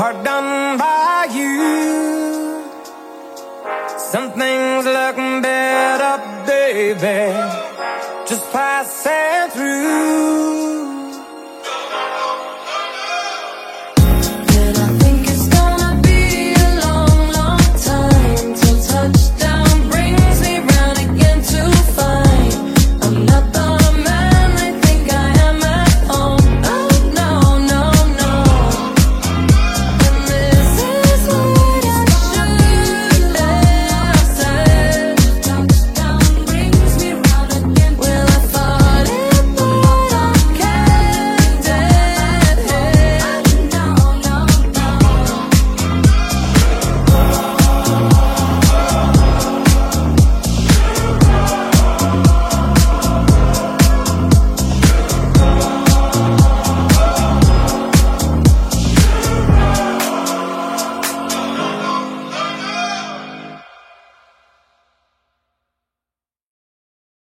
are done by you. Some things look better, baby, just passing through.